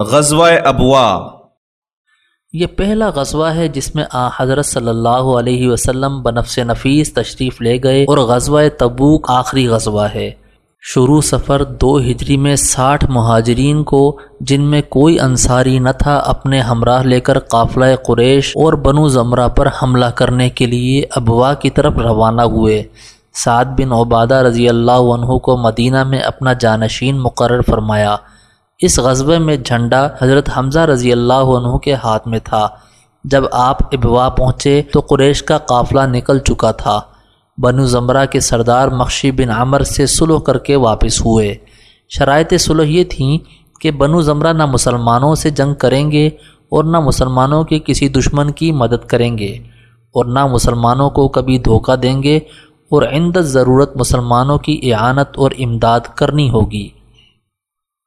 غزوہ ابوا۔ یہ پہلا غزوہ ہے جس میں آ حضرت صلی اللہ علیہ وسلم بنفس نفیس تشریف لے گئے اور غزوہ تبوک آخری غزوہ ہے۔ شروع سفر دو ہجری میں ساٹھ مہاجرین کو، جن میں کوئی انصاری نہ تھا، اپنے ہمراہ لے کر قافلہ قریش اور بنو زمرہ پر حملہ کرنے کے لیے ابوا کی طرف روانہ ہوئے۔ سعد بن عبادہ رضی اللہ عنہ کو مدینہ میں اپنا جانشین مقرر فرمایا۔ اس غزبے میں جھنڈا حضرت حمزہ رضی اللہ عنہ کے ہاتھ میں تھا۔ جب آپ ابوا پہنچے تو قریش کا قافلہ نکل چکا تھا۔ بنو زمرہ کے سردار مخشی بن عمر سے سلح کر کے واپس ہوئے۔ شرائط سلح یہ تھیں کہ بنو زمرہ نہ مسلمانوں سے جنگ کریں گے اور نہ مسلمانوں کے کسی دشمن کی مدد کریں گے اور نہ مسلمانوں کو کبھی دھوکہ دیں گے اور عند ضرورت مسلمانوں کی اعانت اور امداد کرنی ہوگی۔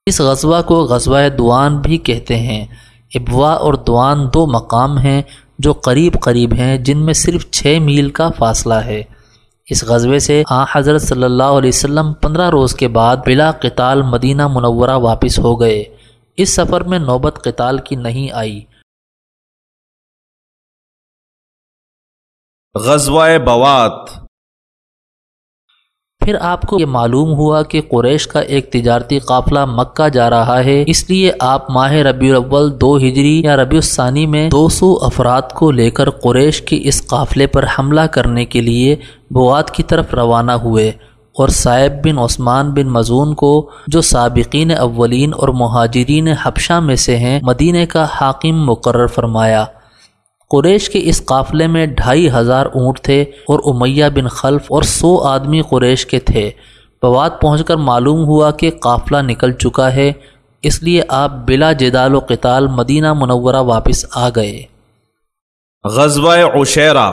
اس غزوہ کو غزوہ دوان بھی کہتے ہیں۔ ابوا اور دوان دو مقام ہیں جو قریب قریب ہیں، جن میں صرف چھ میل کا فاصلہ ہے۔ اس غزوے سے آ حضرت صلی اللہ علیہ وسلم پندرہ روز کے بعد بلا قتال مدینہ منورہ واپس ہو گئے۔ اس سفر میں نوبت قتال کی نہیں آئی۔ غزوہ بوات پھر آپ کو یہ معلوم ہوا کہ قریش کا ایک تجارتی قافلہ مکہ جا رہا ہے۔ اس لیے آپ ماہ ربیع الاول دو ہجری یا ربیع الثانی میں دو سو افراد کو لے کر قریش کے اس قافلے پر حملہ کرنے کے لیے بوات کی طرف روانہ ہوئے۔ اور صاحب بن عثمان بن مزون کو جو سابقین اولین اور مہاجرین حبشہ میں سے ہیں، مدینہ کا حاکم مقرر فرمایا۔ قریش کے اس قافلے میں ڈھائی ہزار اونٹ تھے اور امیہ بن خلف اور سو آدمی قریش کے تھے۔ بواد پہنچ کر معلوم ہوا کہ قافلہ نکل چکا ہے، اس لیے آپ بلا جدال و قتال مدینہ منورہ واپس آ گئے۔ غزوہ عشیرہ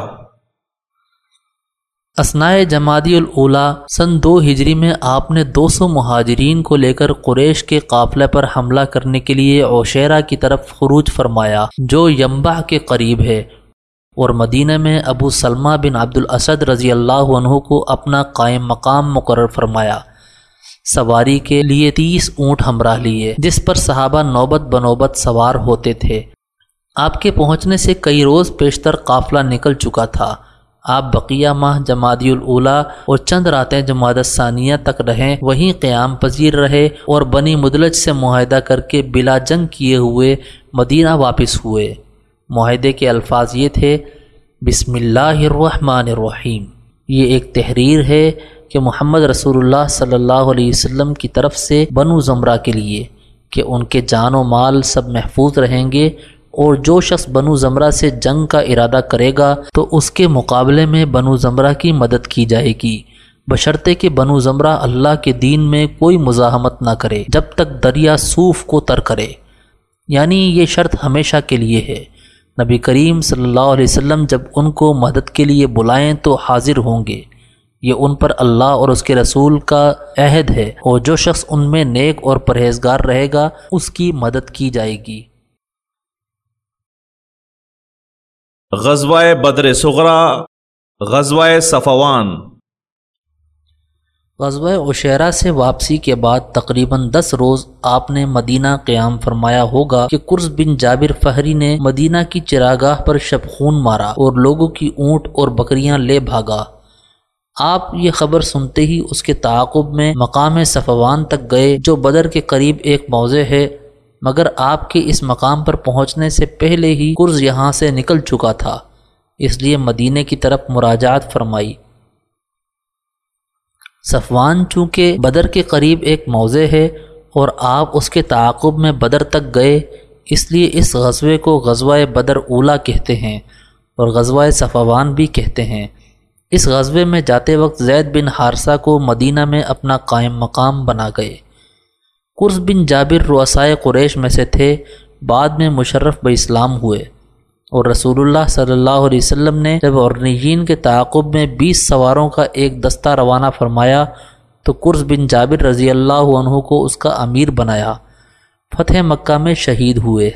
اسنائے جمادی الاولا سن دو ہجری میں آپ نے دو سو مہاجرین کو لے کر قریش کے قافلے پر حملہ کرنے کے لیے اوشیرا کی طرف خروج فرمایا، جو یمبا کے قریب ہے۔ اور مدینہ میں ابو سلمہ بن عبد الاسد رضی اللہ عنہ کو اپنا قائم مقام مقرر فرمایا۔ سواری کے لیے تیس اونٹ ہمراہ لیے، جس پر صحابہ نوبت بنوبت سوار ہوتے تھے۔ آپ کے پہنچنے سے کئی روز پیشتر قافلہ نکل چکا تھا۔ آپ بقیہ ماہ جمادی الاولا اور چند راتیں جماعت ثانیہ تک رہیں، وہیں قیام پذیر رہے اور بنی مدلج سے معاہدہ کر کے بلا جنگ کیے ہوئے مدینہ واپس ہوئے۔ معاہدے کے الفاظ یہ تھے، بسم اللہ الرحمن الرحیم۔ یہ ایک تحریر ہے کہ محمد رسول اللہ صلی اللہ علیہ وسلم کی طرف سے بنو زمرہ کے لیے کہ ان کے جان و مال سب محفوظ رہیں گے اور جو شخص بنو زمرہ سے جنگ کا ارادہ کرے گا، تو اس کے مقابلے میں بنو زمرہ کی مدد کی جائے گی۔ بشرطے کہ بنو زمرہ اللہ کے دین میں کوئی مزاحمت نہ کرے، جب تک دریا صوف کو تر کرے۔ یعنی یہ شرط ہمیشہ کے لیے ہے۔ نبی کریم صلی اللہ علیہ وسلم جب ان کو مدد کے لیے بلائیں تو حاضر ہوں گے۔ یہ ان پر اللہ اور اس کے رسول کا عہد ہے اور جو شخص ان میں نیک اور پرہیزگار رہے گا، اس کی مدد کی جائے گی۔ غزوہ بدر سغرا غزوہ صفوان۔ غزوہ عشیرہ سے واپسی کے بعد تقریباً دس روز آپ نے مدینہ قیام فرمایا ہوگا کہ قرض بن جابر فہری نے مدینہ کی چراگاہ پر شب خون مارا اور لوگوں کی اونٹ اور بکریاں لے بھاگا۔ آپ یہ خبر سنتے ہی اس کے تعاقب میں مقام صفوان تک گئے جو بدر کے قریب ایک موضع ہے۔ مگر آپ کے اس مقام پر پہنچنے سے پہلے ہی قرض یہاں سے نکل چکا تھا۔ اس لیے مدینے کی طرف مراجعات فرمائی۔ صفوان چونکہ بدر کے قریب ایک موضع ہے اور آپ اس کے تعاقب میں بدر تک گئے، اس لیے اس غزوے کو غزوہ بدر اولا کہتے ہیں اور غزوہ صفوان بھی کہتے ہیں۔ اس غزوے میں جاتے وقت زید بن حارثہ کو مدینہ میں اپنا قائم مقام بنا گئے۔ قرض بن جابر روسائے قریش میں سے تھے، بعد میں مشرف ب اسلام ہوئے۔ اور رسول اللہ صلی اللہ علیہ وسلم نے جب اورنیین کے تعاقب میں بیس سواروں کا ایک دستہ روانہ فرمایا، تو قرض بن جابر رضی اللہ عنہ کو اس کا امیر بنایا۔ فتح مکہ میں شہید ہوئے۔